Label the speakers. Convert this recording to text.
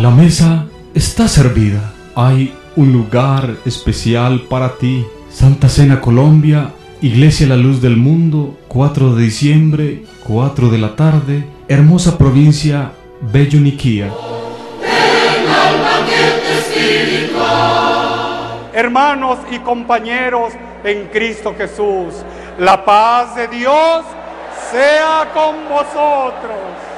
Speaker 1: La mesa está servida. Hay un lugar especial para ti. Santa Cena Colombia, Iglesia La Luz del Mundo, 4 de diciembre, 4 de la tarde, hermosa provincia Bello Niquía.
Speaker 2: Hermanos y compañeros en Cristo Jesús, la paz de Dios sea con vosotros.